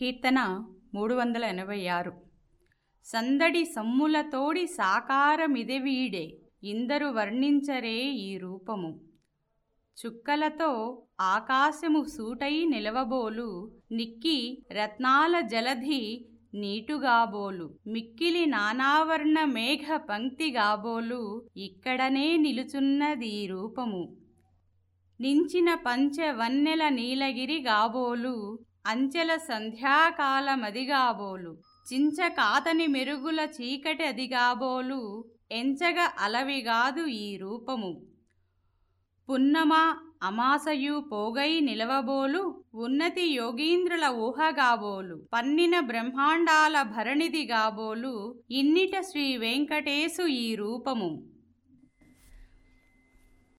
కీర్తన మూడు వందల ఎనభై ఆరు. సందడి సమ్ములతోడి సాకారమిదెవీడే ఇందరు వర్ణించరే ఈ రూపము. చుక్కలతో ఆకాశము సూటై నిలవబోలు నిక్కి రత్నాల జలధి నీటుగాబోలు మిక్కిలి నానావర్ణ మేఘ పంక్తిగాబోలు ఇక్కడనే నిలుచున్నదీ రూపము. నించిన పంచవన్నెల నీలగిరి గాబోలు అంచెల సంధ్యాకాలమదిగాబోలు. చించకాతని మెరుగుల చీకటి అదిగాబోలు. ఎంచగ అలవిగాదు ఈ రూపము. పున్నమ అమాసయు పోగై నిలవబోలు. ఉన్నతి యోగీంద్రుల ఊహగాబోలు. పన్నిన బ్రహ్మాండాల భరణిది గాబోలు ఇన్నిట శ్రీ వెంకటేశు ఈ రూపము.